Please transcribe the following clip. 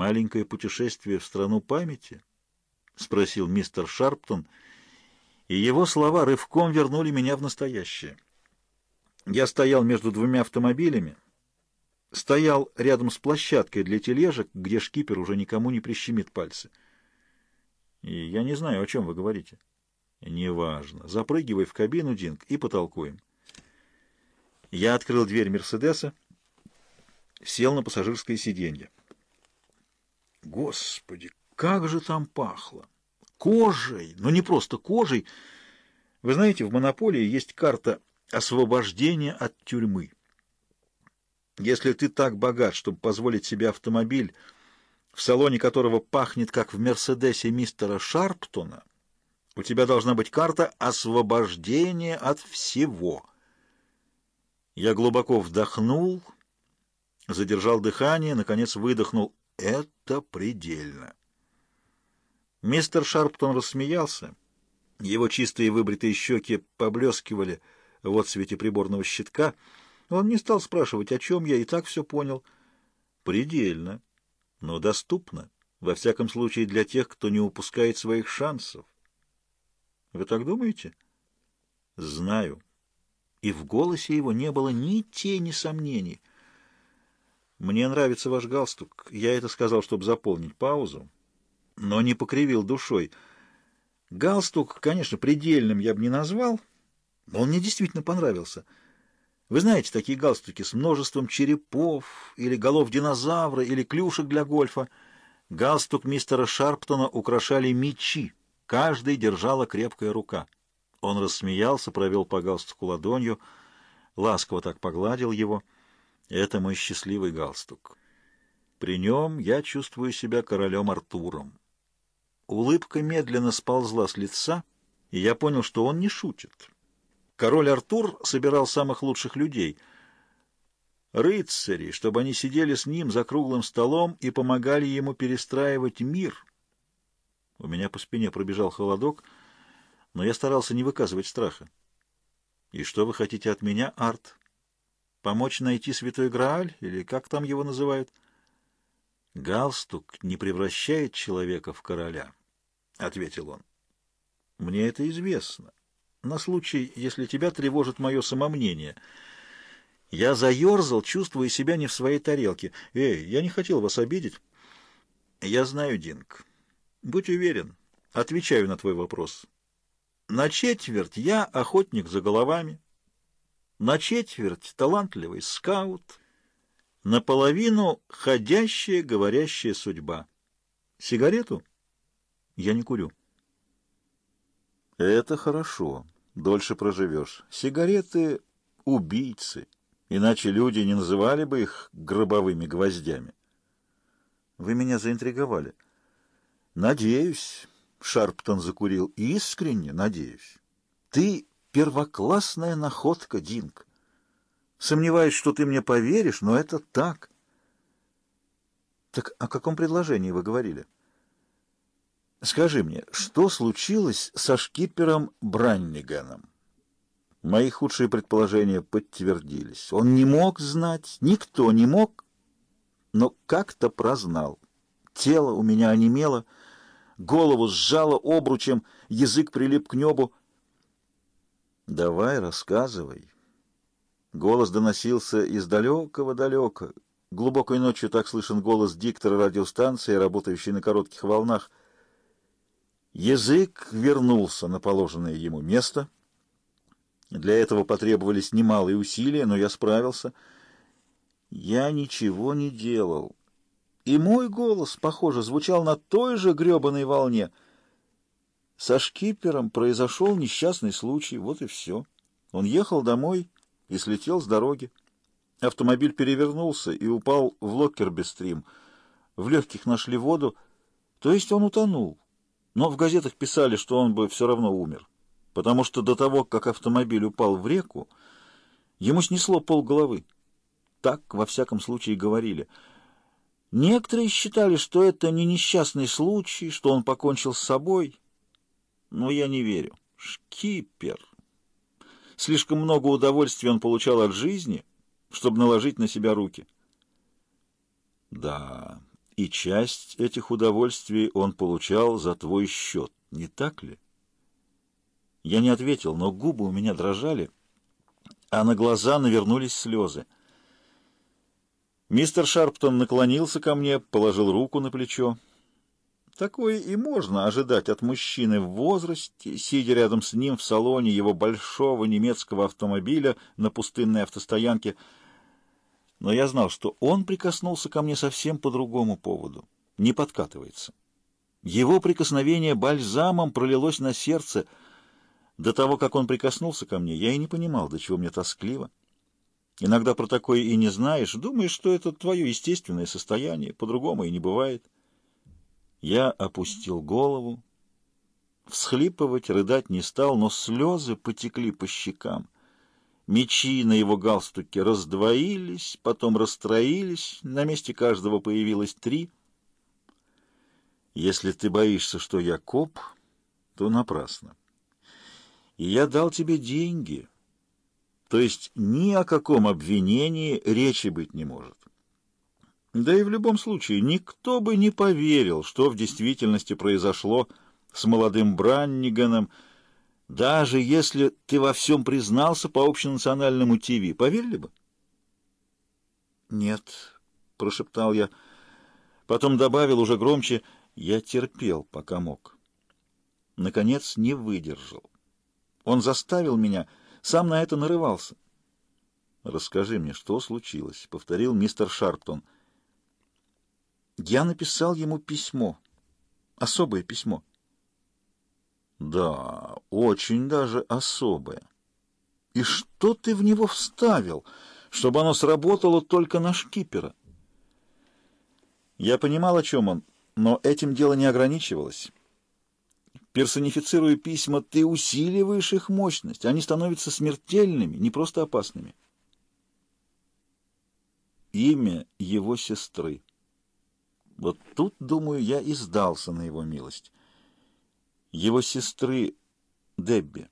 «Маленькое путешествие в страну памяти?» — спросил мистер Шарптон, и его слова рывком вернули меня в настоящее. Я стоял между двумя автомобилями, стоял рядом с площадкой для тележек, где шкипер уже никому не прищемит пальцы. И я не знаю, о чем вы говорите. Неважно. Запрыгивай в кабину, Динг, и потолкуем. Я открыл дверь Мерседеса, сел на пассажирское сиденье. Господи, как же там пахло! Кожей, но не просто кожей. Вы знаете, в монополии есть карта освобождения от тюрьмы. Если ты так богат, чтобы позволить себе автомобиль, в салоне которого пахнет, как в «Мерседесе» мистера Шарптона, у тебя должна быть карта освобождения от всего. Я глубоко вдохнул, задержал дыхание, наконец выдохнул. Это предельно. Мистер Шарптон рассмеялся. Его чистые выбритые щеки поблескивали в отсвете приборного щитка. Он не стал спрашивать, о чем я, и так все понял. Предельно, но доступно, во всяком случае для тех, кто не упускает своих шансов. Вы так думаете? Знаю. И в голосе его не было ни тени сомнений. «Мне нравится ваш галстук. Я это сказал, чтобы заполнить паузу, но не покривил душой. Галстук, конечно, предельным я бы не назвал, но он мне действительно понравился. Вы знаете, такие галстуки с множеством черепов, или голов динозавра, или клюшек для гольфа. Галстук мистера Шарптона украшали мечи, каждый держала крепкая рука. Он рассмеялся, провел по галстуку ладонью, ласково так погладил его — это мой счастливый галстук. При нем я чувствую себя королем Артуром. Улыбка медленно сползла с лица, и я понял, что он не шутит. Король Артур собирал самых лучших людей, рыцарей, чтобы они сидели с ним за круглым столом и помогали ему перестраивать мир. У меня по спине пробежал холодок, но я старался не выказывать страха. «И что вы хотите от меня, Арт?» Помочь найти святой Грааль, или как там его называют? Галстук не превращает человека в короля, — ответил он. Мне это известно. На случай, если тебя тревожит мое самомнение. Я заерзал, чувствуя себя не в своей тарелке. Эй, я не хотел вас обидеть. Я знаю, Динг. Будь уверен, отвечаю на твой вопрос. На четверть я охотник за головами, на четверть талантливый скаут, наполовину ходящая, говорящая судьба. Сигарету? Я не курю. Это хорошо, дольше проживешь. Сигареты — убийцы, иначе люди не называли бы их гробовыми гвоздями. Вы меня заинтриговали. Надеюсь, Шарптон закурил, искренне надеюсь. Ты Первоклассная находка, Динг. Сомневаюсь, что ты мне поверишь, но это так. Так о каком предложении вы говорили? Скажи мне, что случилось со шкипером Бранниганом? Мои худшие предположения подтвердились. Он не мог знать, никто не мог, но как-то прознал. Тело у меня онемело, голову сжало обручем, язык прилип к небу. «Давай, рассказывай». Голос доносился из далекого-далека. Глубокой ночью так слышен голос диктора радиостанции, работающей на коротких волнах. Язык вернулся на положенное ему место. Для этого потребовались немалые усилия, но я справился. Я ничего не делал. И мой голос, похоже, звучал на той же гребаной волне — со шкипером произошел несчастный случай, вот и все. Он ехал домой и слетел с дороги. Автомобиль перевернулся и упал в Локкербестрим. В легких нашли воду, то есть он утонул. Но в газетах писали, что он бы все равно умер, потому что до того, как автомобиль упал в реку, ему снесло полголовы. Так, во всяком случае, говорили. Некоторые считали, что это не несчастный случай, что он покончил с собой — но я не верю. Шкипер. Слишком много удовольствия он получал от жизни, чтобы наложить на себя руки. Да, И часть этих удовольствий он получал за твой счет, не так ли? Я не ответил, но губы у меня дрожали, а на глаза навернулись слезы. Мистер Шарптон наклонился ко мне, положил руку на плечо. Такое и можно ожидать от мужчины в возрасте, сидя рядом с ним в салоне его большого немецкого автомобиля на пустынной автостоянке. Но я знал, что он прикоснулся ко мне совсем по другому поводу, не подкатывается. Его прикосновение бальзамом пролилось на сердце. До того, как он прикоснулся ко мне, я и не понимал, до чего мне тоскливо. Иногда про такое и не знаешь, думаешь, что это твое естественное состояние, по-другому и не бывает. Я опустил голову, всхлипывать, рыдать не стал, но слезы потекли по щекам. Мечи на его галстуке раздвоились, потом расстроились, на месте каждого появилось три. Если ты боишься, что я коп, то напрасно. И я дал тебе деньги, то есть ни о каком обвинении речи быть не может. Да и в любом случае никто бы не поверил, что в действительности произошло с молодым Бранниганом, даже если ты во всем признался по общенациональному ТВ. Поверили бы? «Нет», — прошептал я. Потом добавил уже громче, «Я терпел, пока мог». Наконец не выдержал. Он заставил меня, сам на это нарывался. «Расскажи мне, что случилось?» — повторил мистер Шарптон — я написал ему письмо. Особое письмо. Да, очень даже особое. И что ты в него вставил, чтобы оно сработало только на шкипера? Я понимал, о чем он, но этим дело не ограничивалось. Персонифицируя письма, ты усиливаешь их мощность. Они становятся смертельными, не просто опасными. Имя его сестры. Вот тут, думаю, я и сдался на его милость. Его сестры Дебби.